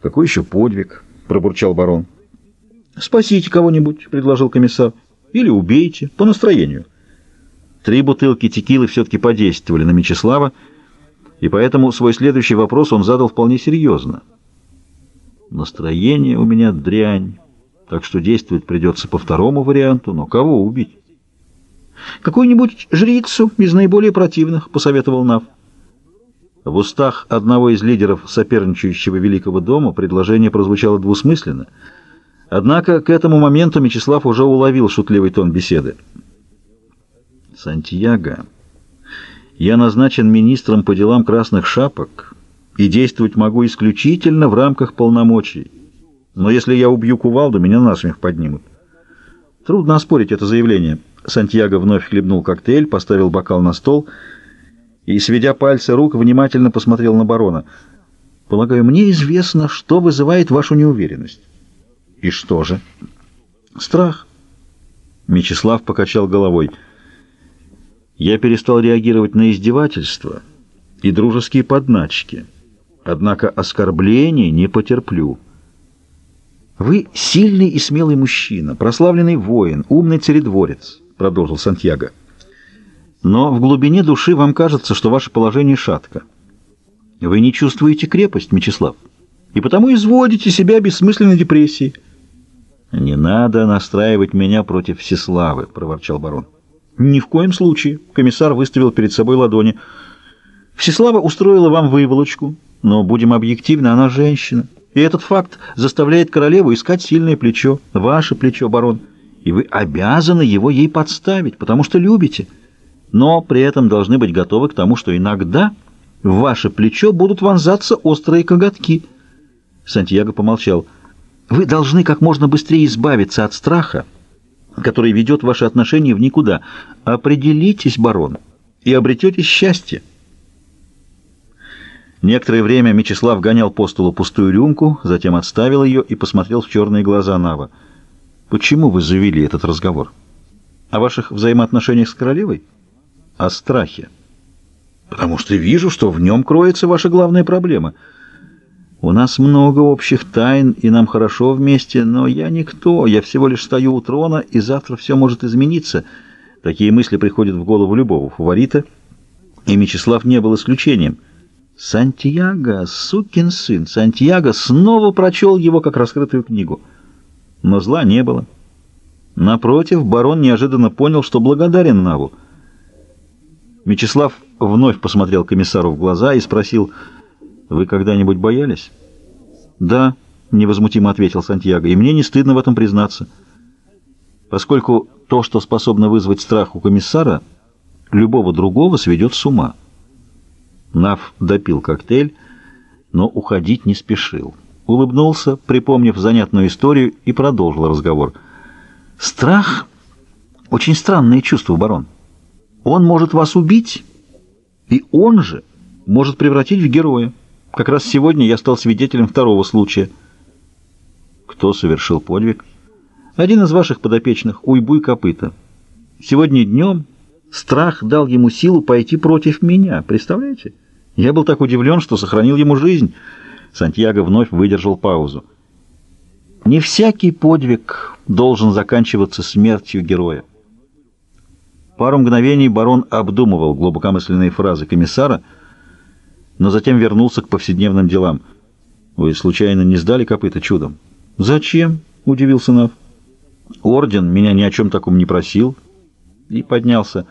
Какой еще подвиг? пробурчал барон. Спасите кого-нибудь, предложил комиссар. Или убейте, по настроению. Три бутылки текилы все-таки подействовали на Мечислава, и поэтому свой следующий вопрос он задал вполне серьезно. Настроение у меня дрянь, так что действовать придется по второму варианту, но кого убить? Какую-нибудь жрицу из наиболее противных, посоветовал Нав. В устах одного из лидеров соперничающего Великого дома предложение прозвучало двусмысленно. Однако к этому моменту Мечислав уже уловил шутливый тон беседы. «Сантьяго, я назначен министром по делам красных шапок и действовать могу исключительно в рамках полномочий. Но если я убью кувалду, меня насмех поднимут». Трудно оспорить это заявление. Сантьяго вновь хлебнул коктейль, поставил бокал на стол и, сведя пальцы рук, внимательно посмотрел на барона. «Полагаю, мне известно, что вызывает вашу неуверенность». «И что же?» «Страх». Мечислав покачал головой. «Я перестал реагировать на издевательства и дружеские подначки, однако оскорблений не потерплю». «Вы сильный и смелый мужчина, прославленный воин, умный царедворец», — продолжил Сантьяго. «Но в глубине души вам кажется, что ваше положение шатко. Вы не чувствуете крепость, Мечислав, и потому изводите себя бессмысленной депрессией». «Не надо настраивать меня против Всеславы», — проворчал барон. «Ни в коем случае», — комиссар выставил перед собой ладони. «Всеслава устроила вам выволочку, но, будем объективны, она женщина». И этот факт заставляет королеву искать сильное плечо, ваше плечо, барон, и вы обязаны его ей подставить, потому что любите. Но при этом должны быть готовы к тому, что иногда в ваше плечо будут вонзаться острые коготки. Сантьяго помолчал. Вы должны как можно быстрее избавиться от страха, который ведет ваши отношения в никуда. Определитесь, барон, и обретете счастье. Некоторое время Мечислав гонял по столу пустую рюмку, затем отставил ее и посмотрел в черные глаза Нава. «Почему вы завели этот разговор? О ваших взаимоотношениях с королевой? О страхе? Потому что вижу, что в нем кроется ваша главная проблема. У нас много общих тайн, и нам хорошо вместе, но я никто, я всего лишь стою у трона, и завтра все может измениться». Такие мысли приходят в голову любого фаворита, и Мечислав не был исключением – Сантьяго, сукин сын, Сантьяго снова прочел его как раскрытую книгу. Но зла не было. Напротив, барон неожиданно понял, что благодарен Наву. Мечислав вновь посмотрел комиссару в глаза и спросил, «Вы когда-нибудь боялись?» «Да», — невозмутимо ответил Сантьяго, — «и мне не стыдно в этом признаться. Поскольку то, что способно вызвать страх у комиссара, любого другого сведет с ума». Нав допил коктейль, но уходить не спешил. Улыбнулся, припомнив занятную историю, и продолжил разговор. «Страх — очень странное чувство, барон. Он может вас убить, и он же может превратить в героя. Как раз сегодня я стал свидетелем второго случая». «Кто совершил подвиг?» «Один из ваших подопечных, Уйбуй Копыта. Сегодня днем страх дал ему силу пойти против меня, представляете?» Я был так удивлен, что сохранил ему жизнь. Сантьяго вновь выдержал паузу. Не всякий подвиг должен заканчиваться смертью героя. Пару мгновений барон обдумывал глубокомысленные фразы комиссара, но затем вернулся к повседневным делам. «Вы случайно не сдали копыта чудом?» «Зачем?» — удивился Нав. «Орден меня ни о чем таком не просил». И поднялся.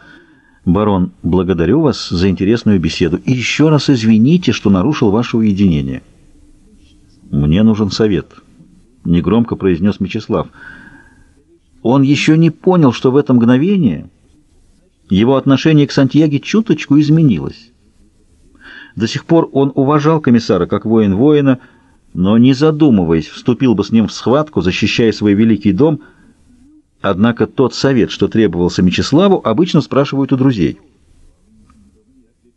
«Барон, благодарю вас за интересную беседу и еще раз извините, что нарушил ваше уединение». «Мне нужен совет», — негромко произнес Мечислав. Он еще не понял, что в это мгновение его отношение к Сантьяге чуточку изменилось. До сих пор он уважал комиссара как воин воина, но, не задумываясь, вступил бы с ним в схватку, защищая свой великий дом — Однако тот совет, что требовался Мечиславу, обычно спрашивают у друзей –